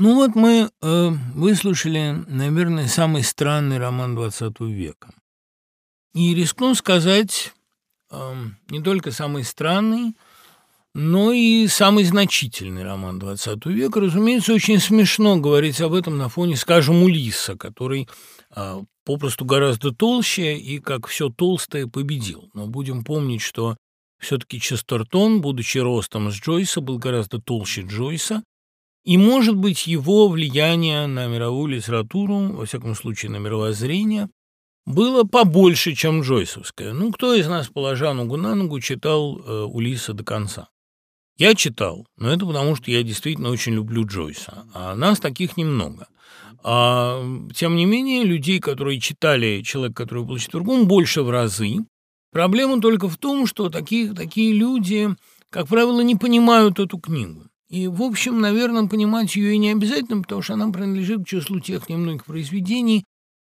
Ну вот мы э, выслушали, наверное, самый странный роман XX века. И рискну сказать, э, не только самый странный, но и самый значительный роман XX века. Разумеется, очень смешно говорить об этом на фоне, скажем, Улиса, который э, попросту гораздо толще и, как все толстое, победил. Но будем помнить, что все-таки Честертон, будучи ростом с Джойса, был гораздо толще Джойса, и, может быть, его влияние на мировую литературу, во всяком случае, на мировоззрение, было побольше, чем Джойсовское. Ну, кто из нас, положа ногу на ногу, читал э, Улиса до конца? Я читал, но это потому, что я действительно очень люблю Джойса, а нас таких немного. А, тем не менее, людей, которые читали «Человек, который был четвергом», больше в разы. Проблема только в том, что такие, такие люди, как правило, не понимают эту книгу. И, в общем, наверное, понимать ее и не обязательно, потому что она принадлежит к числу тех немногих произведений,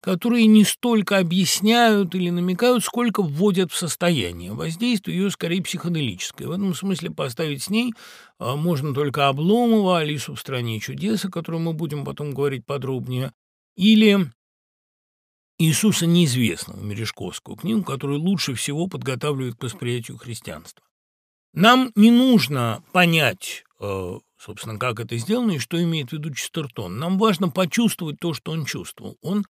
которые не столько объясняют или намекают, сколько вводят в состояние. Воздействие ее скорее психоделическое. В этом смысле поставить с ней а, можно только Обломова, Алису в «Стране чудес», о которой мы будем потом говорить подробнее, или Иисуса неизвестного, Мережковскую книгу, которую лучше всего подготавливает к восприятию христианства. Нам не нужно понять Э, собственно, как это сделано и что имеет в виду Честертон. Нам важно почувствовать то, что он чувствовал. Он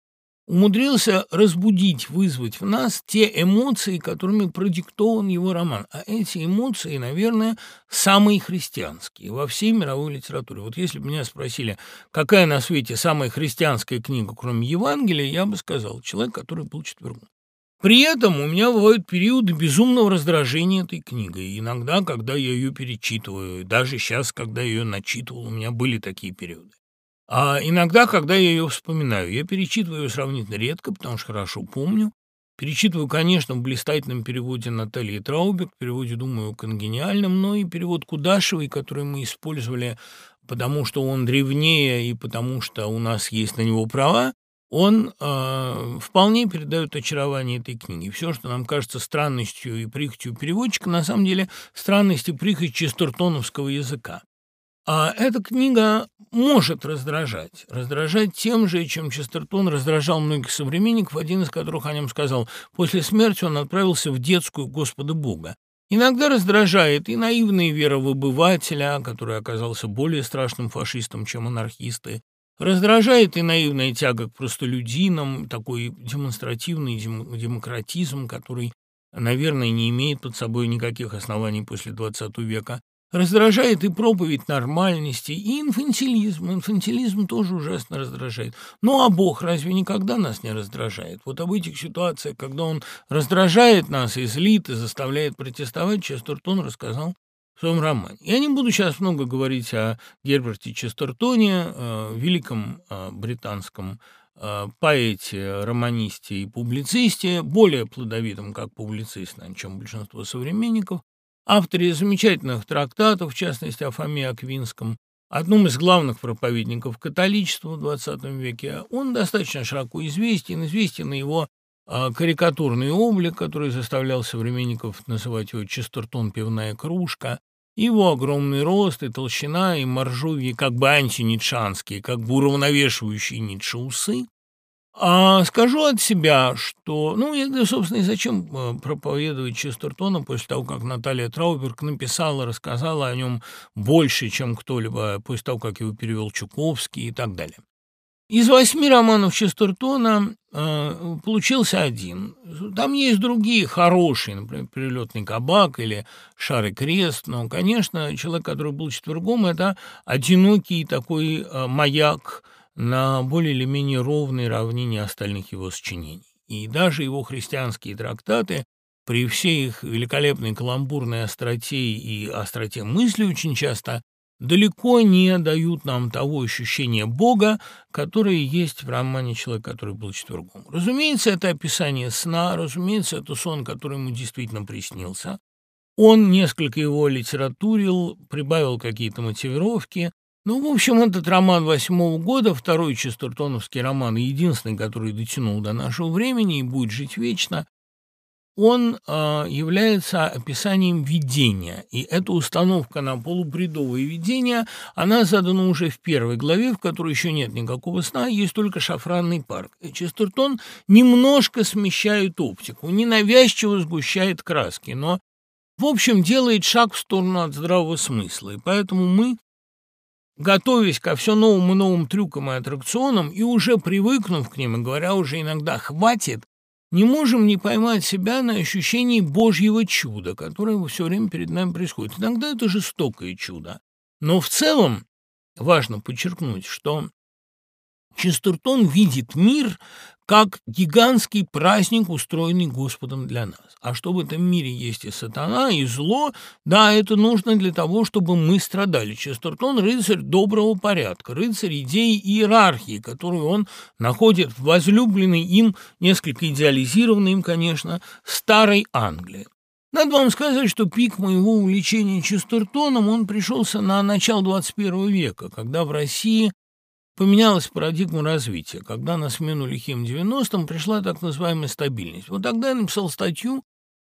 умудрился разбудить, вызвать в нас те эмоции, которыми продиктован его роман. А эти эмоции, наверное, самые христианские во всей мировой литературе. Вот если бы меня спросили, какая на свете самая христианская книга, кроме Евангелия, я бы сказал, человек, который был четвергом. При этом у меня бывают периоды безумного раздражения этой книгой. Иногда, когда я ее перечитываю, даже сейчас, когда я ее начитывал, у меня были такие периоды. А иногда, когда я ее вспоминаю, я перечитываю ее сравнительно редко, потому что хорошо помню. Перечитываю, конечно, в блистательном переводе Натальи Траубек, в переводе, думаю, конгениальном, но и перевод Кудашевой, который мы использовали, потому что он древнее и потому что у нас есть на него права он э, вполне передает очарование этой книги. Все, что нам кажется странностью и прихотью переводчика, на самом деле странность и прихоть честертоновского языка. А эта книга может раздражать. Раздражать тем же, чем Честертон раздражал многих современников, один из которых о нем сказал, после смерти он отправился в детскую Господа Бога. Иногда раздражает и наивная вера в обывателя, который оказался более страшным фашистом, чем анархисты, Раздражает и наивная тяга к простолюдинам, такой демонстративный дем демократизм, который, наверное, не имеет под собой никаких оснований после XX века. Раздражает и проповедь нормальности, и инфантилизм. Инфантилизм тоже ужасно раздражает. Ну, а Бог разве никогда нас не раздражает? Вот об этих ситуациях, когда Он раздражает нас и и заставляет протестовать, Честертон рассказал в своем романе. Я не буду сейчас много говорить о Герберте Честертоне, э, великом э, британском поэте, романисте и публицисте, более плодовитом как публицист, чем большинство современников, авторе замечательных трактатов, в частности, о Фоме Аквинском, одном из главных проповедников католичества в XX веке. Он достаточно широко известен, известен его карикатурный облик, который заставлял современников называть его «Честертон пивная кружка», его огромный рост и толщина, и моржовьи как бы антинитшанские, как бы уравновешивающие Ницше усы. А скажу от себя, что, ну, я, собственно, и зачем э, проповедовать Честертона после того, как Наталья Трауберг написала, рассказала о нем больше, чем кто-либо, после того, как его перевел Чуковский и так далее. Из восьми романов Честертона э, получился один. Там есть другие хорошие, например, «Перелетный кабак» или «Шар и крест», но, конечно, человек, который был четвергом, это одинокий такой э, маяк на более или менее ровной равнине остальных его сочинений. И даже его христианские трактаты при всей их великолепной каламбурной остроте и остроте мысли очень часто далеко не дают нам того ощущения Бога, которое есть в романе «Человек, который был четвергом». Разумеется, это описание сна, разумеется, это сон, который ему действительно приснился. Он несколько его литературил, прибавил какие-то мотивировки. Ну, в общем, этот роман восьмого года, второй честертоновский роман, единственный, который дотянул до нашего времени и будет жить вечно, он э, является описанием видения. И эта установка на полубредовое видение, она задана уже в первой главе, в которой еще нет никакого сна, есть только шафранный парк. И Честертон немножко смещает оптику, ненавязчиво сгущает краски, но, в общем, делает шаг в сторону от здравого смысла. И поэтому мы готовясь ко все новым и новым трюкам и аттракционам, и уже привыкнув к ним, и говоря уже иногда «хватит», не можем не поймать себя на ощущении Божьего чуда, которое все время перед нами происходит. Иногда это жестокое чудо. Но в целом важно подчеркнуть, что Честертон видит мир как гигантский праздник, устроенный Господом для нас. А что в этом мире есть и сатана, и зло, да, это нужно для того, чтобы мы страдали. Честертон – рыцарь доброго порядка, рыцарь идеи иерархии, которую он находит в возлюбленной им, несколько идеализированной им, конечно, старой Англии. Надо вам сказать, что пик моего увлечения Честертоном, он пришелся на начало 21 века, когда в России поменялась парадигма развития, когда на смену лихим 90-м пришла так называемая стабильность. Вот тогда я написал статью,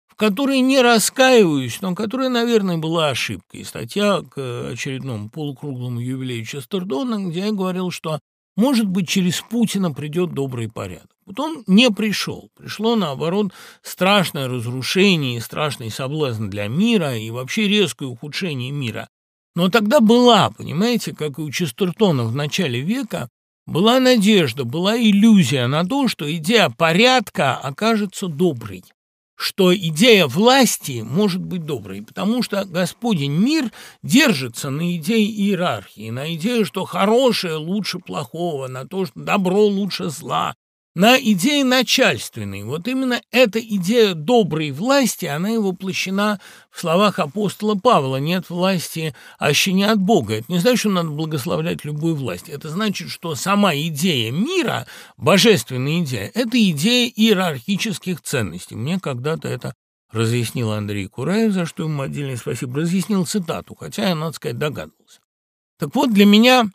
в которой не раскаиваюсь, но которая, наверное, была ошибкой. Статья к очередному полукруглому юбилею Честердона, где я говорил, что, может быть, через Путина придет добрый порядок. Вот он не пришел. Пришло, наоборот, страшное разрушение и страшный соблазн для мира и вообще резкое ухудшение мира. Но тогда была, понимаете, как и у Честертона в начале века, была надежда, была иллюзия на то, что идея порядка окажется доброй, что идея власти может быть доброй, потому что Господень мир держится на идее иерархии, на идее, что хорошее лучше плохого, на то, что добро лучше зла, на идеи начальственной. Вот именно эта идея доброй власти, она и воплощена в словах апостола Павла «нет власти, аще не от Бога». Это не значит, что надо благословлять любую власть. Это значит, что сама идея мира, божественная идея, это идея иерархических ценностей. Мне когда-то это разъяснил Андрей Кураев, за что ему отдельное спасибо, разъяснил цитату, хотя я, надо сказать, догадывался. Так вот, для меня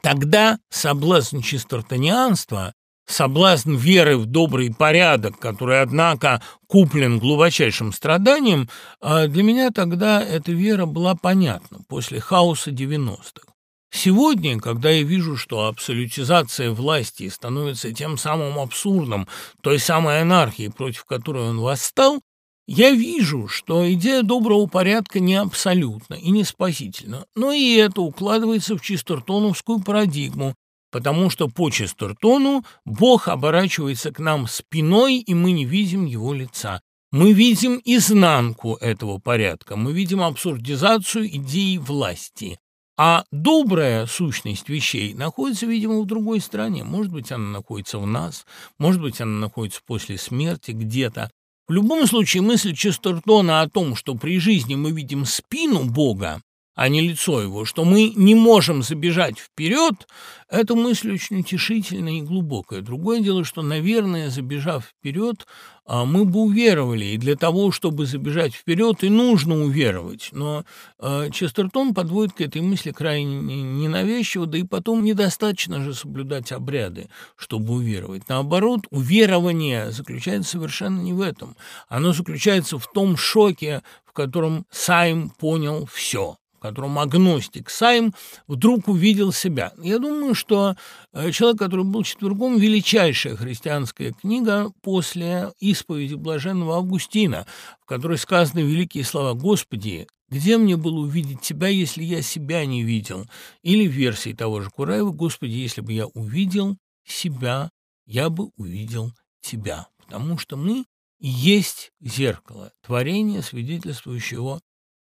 тогда соблазн чистартанианства Соблазн веры в добрый порядок, который, однако, куплен глубочайшим страданием, а для меня тогда эта вера была понятна после хаоса 90-х. Сегодня, когда я вижу, что абсолютизация власти становится тем самым абсурдом, той самой анархией, против которой он восстал, я вижу, что идея доброго порядка не абсолютна и не спасительна, но и это укладывается в чистертоновскую парадигму, потому что по Честертону Бог оборачивается к нам спиной, и мы не видим его лица. Мы видим изнанку этого порядка, мы видим абсурдизацию идеи власти. А добрая сущность вещей находится, видимо, в другой стране. Может быть, она находится в нас, может быть, она находится после смерти где-то. В любом случае, мысль Честертона о том, что при жизни мы видим спину Бога, а не лицо его, что мы не можем забежать вперед, эта мысль очень утешительная и глубокая. Другое дело, что, наверное, забежав вперед, а, мы бы уверовали, и для того, чтобы забежать вперед, и нужно уверовать. Но а, Честертон подводит к этой мысли крайне ненавязчиво, да и потом недостаточно же соблюдать обряды, чтобы уверовать. Наоборот, уверование заключается совершенно не в этом. Оно заключается в том шоке, в котором Сайм понял все котором агностик Сайм вдруг увидел себя. Я думаю, что э, человек, который был четвергом, величайшая христианская книга после исповеди блаженного Августина, в которой сказаны великие слова «Господи, где мне было увидеть Тебя, если я себя не видел?» Или в версии того же Кураева «Господи, если бы я увидел себя, я бы увидел Тебя». Потому что мы есть зеркало, творение, свидетельствующего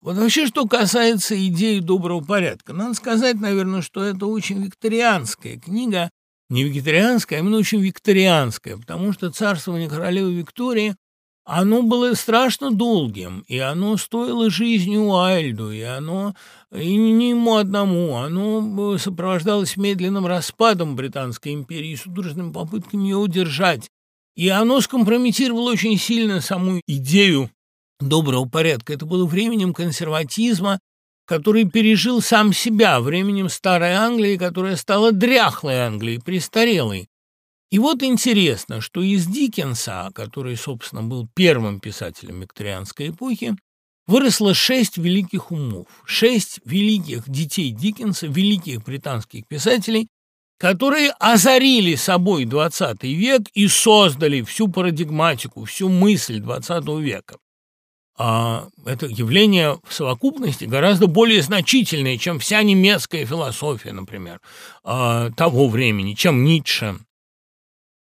вот вообще, что касается идеи доброго порядка, надо сказать, наверное, что это очень викторианская книга, не вегетарианская, а именно очень викторианская, потому что царствование королевы Виктории, оно было страшно долгим, и оно стоило жизни Уайльду, и оно и не ему одному, оно сопровождалось медленным распадом Британской империи и судорожными попытками ее удержать, и оно скомпрометировало очень сильно саму идею доброго порядка. Это было временем консерватизма, который пережил сам себя, временем старой Англии, которая стала дряхлой Англией, престарелой. И вот интересно, что из Диккенса, который, собственно, был первым писателем викторианской эпохи, выросло шесть великих умов, шесть великих детей Диккенса, великих британских писателей, которые озарили собой XX век и создали всю парадигматику, всю мысль XX века. А это явление в совокупности гораздо более значительное, чем вся немецкая философия, например, а, того времени, чем Ницше,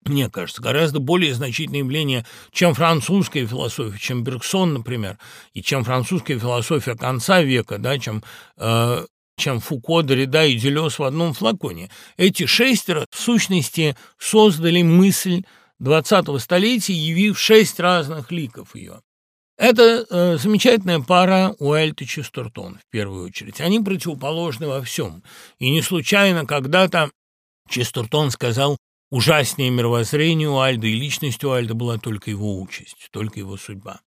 мне кажется, гораздо более значительное явление, чем французская философия, чем Бергсон, например, и чем французская философия конца века, да, чем, э, чем Фуко, Дорида и Делес в одном флаконе. Эти шестеро, в сущности, создали мысль 20-го столетия, явив шесть разных ликов ее. Это э, замечательная пара Уэльт и Честертон, в первую очередь. Они противоположны во всем. И не случайно когда-то Честертон сказал Ужаснее мировоззрения у и личность у была только его участь, только его судьба.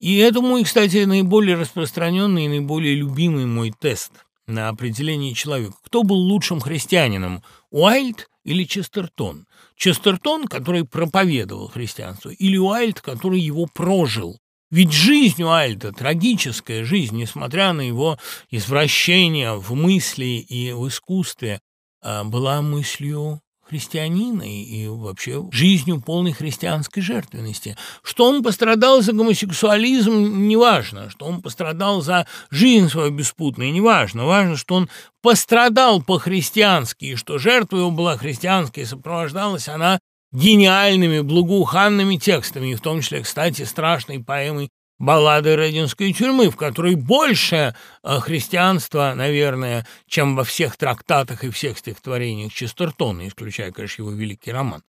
И это мой, кстати, наиболее распространенный и наиболее любимый мой тест на определение человека. Кто был лучшим христианином, Уайльд или Честертон? Честертон, который проповедовал христианство, или Уайльд, который его прожил? Ведь жизнь Уайльда, трагическая жизнь, несмотря на его извращения в мысли и в искусстве, а, была мыслью христианина и вообще жизнью полной христианской жертвенности. Что он пострадал за гомосексуализм, неважно. Что он пострадал за жизнь свою беспутную, неважно. Важно, что он пострадал по-христиански, и что жертва его была христианской, и сопровождалась она гениальными, благоуханными текстами, в том числе, кстати, страшной поэмой баллады Рединской тюрьмы, в которой больше э, христианства, наверное, чем во всех трактатах и всех стихотворениях Честертона, исключая, конечно, его великий роман.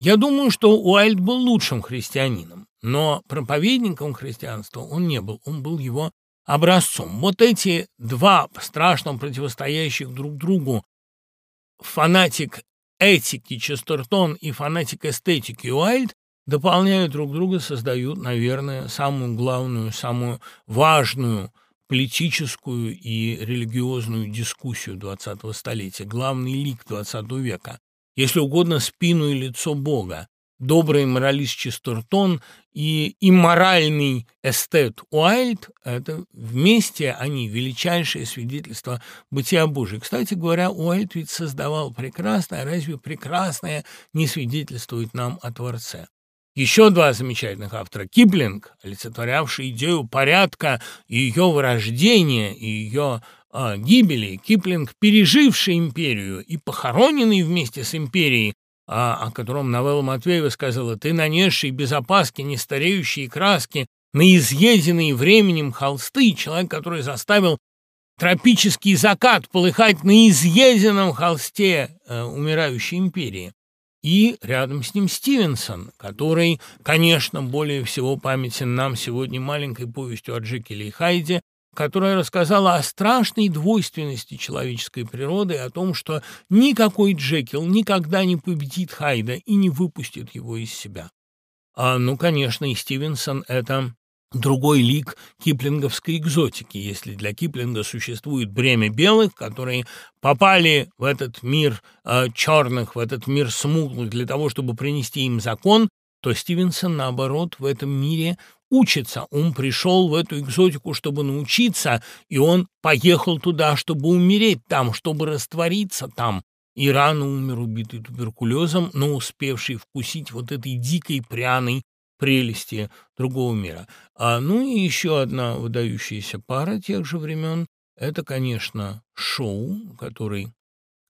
Я думаю, что Уайльд был лучшим христианином, но проповедником христианства он не был, он был его образцом. Вот эти два страшно противостоящих друг другу фанатик этики Честертон и фанатик эстетики Уайльд дополняют друг друга, создают, наверное, самую главную, самую важную политическую и религиозную дискуссию XX столетия, главный лик XX века, если угодно, спину и лицо Бога, добрый моралист Честертон и имморальный эстет Уайльд – это вместе они величайшее свидетельство бытия Божия. Кстати говоря, Уайльд ведь создавал прекрасное, а разве прекрасное не свидетельствует нам о Творце? Еще два замечательных автора. Киплинг, олицетворявший идею порядка и ее вырождения, и ее э, гибели. Киплинг, переживший империю и похороненный вместе с империей, а, о котором новелла Матвеева сказала, «Ты нанесший без опаски нестареющие краски на изъеденные временем холсты, человек, который заставил тропический закат полыхать на изъеденном холсте э, умирающей империи и рядом с ним Стивенсон, который, конечно, более всего памятен нам сегодня маленькой повестью о Джекиле и Хайде, которая рассказала о страшной двойственности человеческой природы, о том, что никакой Джекил никогда не победит Хайда и не выпустит его из себя. А, ну, конечно, и Стивенсон — это другой лик киплинговской экзотики, если для Киплинга существует бремя белых, которые попали в этот мир э, черных, в этот мир смуглых для того, чтобы принести им закон, то Стивенсон, наоборот, в этом мире учится. Он пришел в эту экзотику, чтобы научиться, и он поехал туда, чтобы умереть там, чтобы раствориться там. И рано умер убитый туберкулезом, но успевший вкусить вот этой дикой пряной прелести другого мира. А, ну и еще одна выдающаяся пара тех же времен – это, конечно, Шоу, который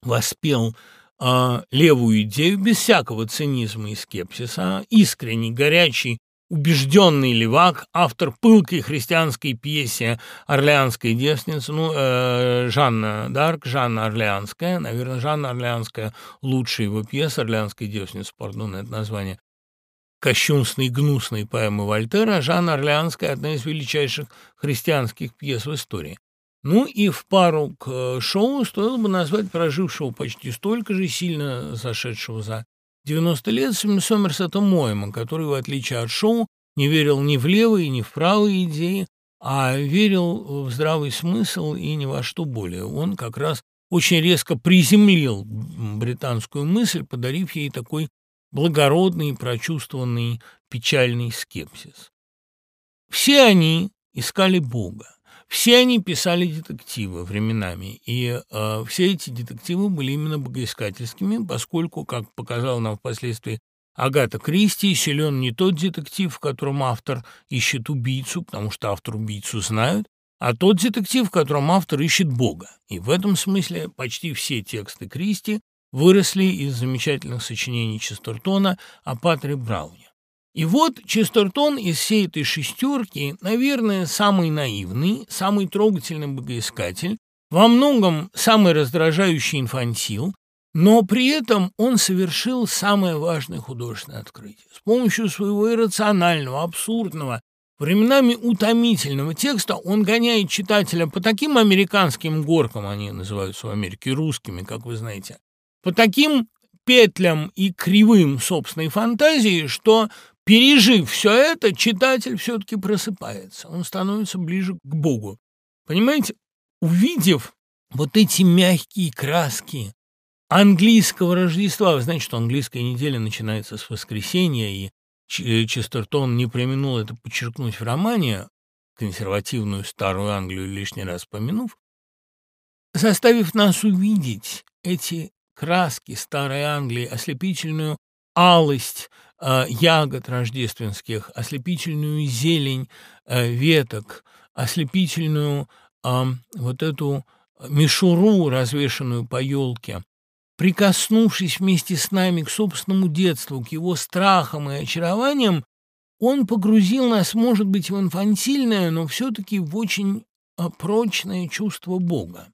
воспел а, левую идею без всякого цинизма и скепсиса, искренний, горячий, убежденный левак, автор пылкой христианской пьесе «Орлеанская девственница», ну, э, Жанна Дарк, Жанна Орлеанская, наверное, Жанна Орлеанская лучшая его пьеса «Орлеанская девственница», пардон, это название. Кощунственной гнусной поэмы Вольтера, Жанна Орлеанская – одна из величайших христианских пьес в истории. Ну и в пару к э, шоу стоило бы назвать прожившего почти столько же сильно зашедшего за 90 лет Сомерсета Моэма, который, в отличие от шоу, не верил ни в левые, ни в правые идеи, а верил в здравый смысл и ни во что более. Он как раз очень резко приземлил британскую мысль, подарив ей такой благородный, прочувствованный, печальный скепсис. Все они искали Бога. Все они писали детективы временами, и э, все эти детективы были именно богоискательскими, поскольку, как показал нам впоследствии Агата Кристи, силен не тот детектив, в котором автор ищет убийцу, потому что автор убийцу знают, а тот детектив, в котором автор ищет Бога. И в этом смысле почти все тексты Кристи выросли из замечательных сочинений Честертона о Патре Брауне. И вот Честертон из всей этой шестерки, наверное, самый наивный, самый трогательный богоискатель, во многом самый раздражающий инфантил, но при этом он совершил самое важное художественное открытие. С помощью своего иррационального, абсурдного, временами утомительного текста он гоняет читателя по таким американским горкам, они называются в Америке русскими, как вы знаете, по таким петлям и кривым собственной фантазии, что Пережив все это, читатель все-таки просыпается, он становится ближе к Богу. Понимаете, увидев вот эти мягкие краски английского Рождества, вы знаете, что английская неделя начинается с воскресенья, и э, Честертон не применул это подчеркнуть в романе, консервативную старую Англию лишний раз помянув, заставив нас увидеть эти краски старой Англии, ослепительную алость ягод рождественских, ослепительную зелень э, веток, ослепительную э, вот эту мишуру, развешенную по елке, прикоснувшись вместе с нами к собственному детству, к его страхам и очарованиям, он погрузил нас, может быть, в инфантильное, но все-таки в очень прочное чувство Бога.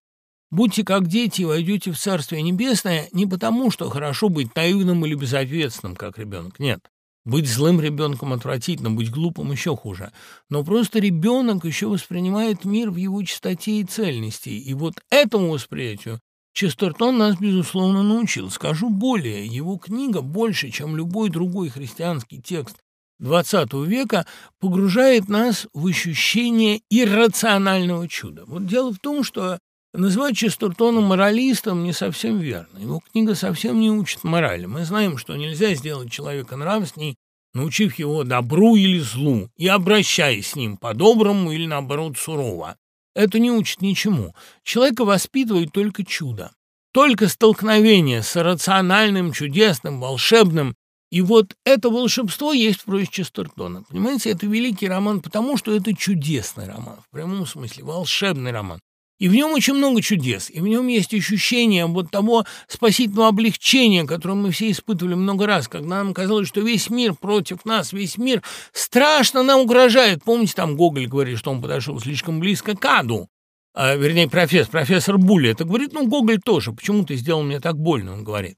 Будьте как дети и войдете в Царствие Небесное не потому, что хорошо быть наивным или безответственным, как ребенок. Нет. Быть злым ребенком отвратительно, быть глупым еще хуже. Но просто ребенок еще воспринимает мир в его чистоте и цельности. И вот этому восприятию Честертон нас, безусловно, научил. Скажу более, его книга больше, чем любой другой христианский текст XX века, погружает нас в ощущение иррационального чуда. Вот дело в том, что Называть Честертона моралистом не совсем верно. Его книга совсем не учит морали. Мы знаем, что нельзя сделать человека нравственней, научив его добру или злу, и обращаясь с ним по-доброму или, наоборот, сурово. Это не учит ничему. Человека воспитывает только чудо. Только столкновение с рациональным, чудесным, волшебным. И вот это волшебство есть в прозе Честертона. Понимаете, это великий роман потому, что это чудесный роман, в прямом смысле, волшебный роман. И в нем очень много чудес, и в нем есть ощущение вот того спасительного облегчения, которое мы все испытывали много раз, когда нам казалось, что весь мир против нас, весь мир страшно нам угрожает. Помните, там Гоголь говорит, что он подошел слишком близко к аду, а, вернее, профессор, профессор Булли это говорит, ну, Гоголь тоже, почему ты сделал мне так больно, он говорит.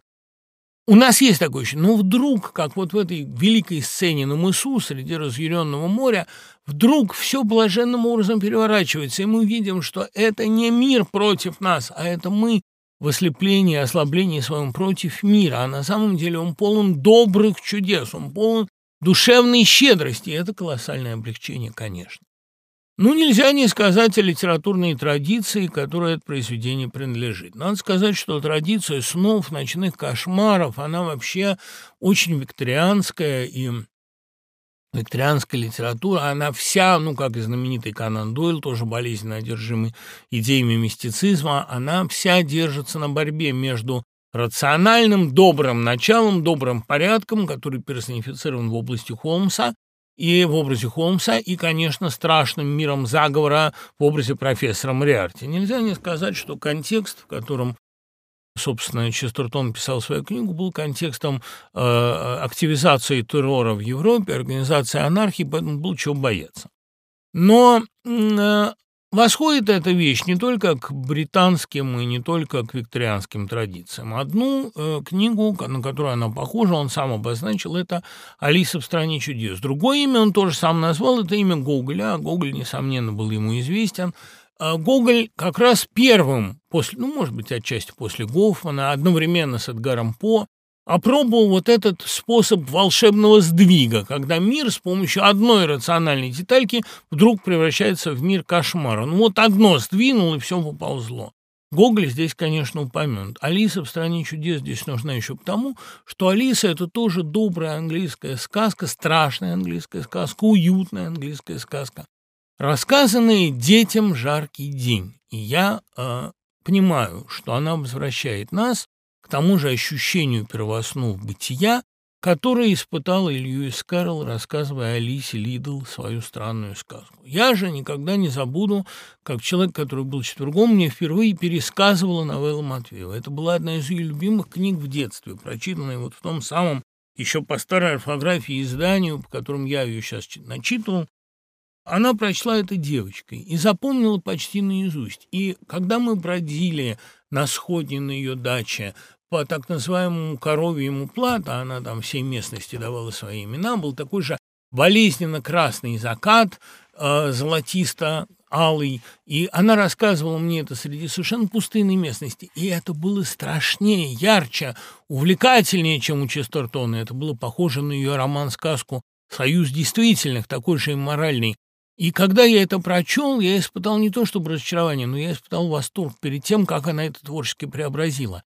У нас есть такое ощущение, но вдруг, как вот в этой великой сцене на мысу среди разъяренного моря, вдруг все блаженным образом переворачивается, и мы видим, что это не мир против нас, а это мы в ослеплении, ослаблении своем против мира, а на самом деле он полон добрых чудес, он полон душевной щедрости, и это колоссальное облегчение, конечно. Ну, нельзя не сказать о литературной традиции, которой это произведение принадлежит. Надо сказать, что традиция снов, ночных кошмаров, она вообще очень викторианская, и викторианская литература, она вся, ну, как и знаменитый Канан Дойл, тоже болезненно одержимый идеями мистицизма, она вся держится на борьбе между рациональным, добрым началом, добрым порядком, который персонифицирован в области Холмса, и в образе Холмса, и, конечно, страшным миром заговора в образе профессора Мариарти. Нельзя не сказать, что контекст, в котором собственно, Честертон писал свою книгу, был контекстом э, активизации террора в Европе, организации анархии, поэтому было чего бояться. Но э, Восходит эта вещь не только к британским и не только к викторианским традициям. Одну э, книгу, на которую она похожа, он сам обозначил, это «Алиса в стране чудес». Другое имя он тоже сам назвал, это имя Гоголя, а Гоголь, несомненно, был ему известен. А Гоголь как раз первым, после, ну, может быть, отчасти после Гофмана, одновременно с Эдгаром По, опробовал вот этот способ волшебного сдвига, когда мир с помощью одной рациональной детальки вдруг превращается в мир кошмара. Ну вот одно сдвинул, и все поползло. Гоголь здесь, конечно, упомянут. Алиса в «Стране чудес» здесь нужна еще потому, что Алиса – это тоже добрая английская сказка, страшная английская сказка, уютная английская сказка, рассказанная детям жаркий день. И я э, понимаю, что она возвращает нас тому же ощущению первооснов бытия, которое испытала Льюис Кэрролл, рассказывая Алисе Лидл свою странную сказку. Я же никогда не забуду, как человек, который был четвергом, мне впервые пересказывала новеллу Матвеева. Это была одна из ее любимых книг в детстве, прочитанная вот в том самом еще по старой орфографии изданию, по которому я ее сейчас начитывал, она прочла это девочкой и запомнила почти наизусть. И когда мы бродили на сходне на ее даче по так называемому коровьему плату, она там всей местности давала свои имена, был такой же болезненно-красный закат, э, золотисто-алый, и она рассказывала мне это среди совершенно пустынной местности, и это было страшнее, ярче, увлекательнее, чем у Честертона, это было похоже на ее роман-сказку «Союз действительных», такой же имморальный, и когда я это прочел, я испытал не то чтобы разочарование, но я испытал восторг перед тем, как она это творчески преобразила.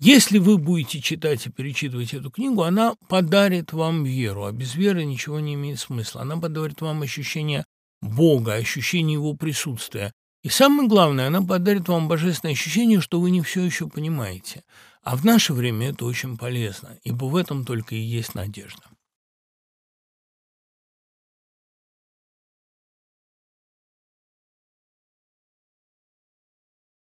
Если вы будете читать и перечитывать эту книгу, она подарит вам веру, а без веры ничего не имеет смысла. Она подарит вам ощущение Бога, ощущение Его присутствия. И самое главное, она подарит вам божественное ощущение, что вы не все еще понимаете. А в наше время это очень полезно, ибо в этом только и есть надежда.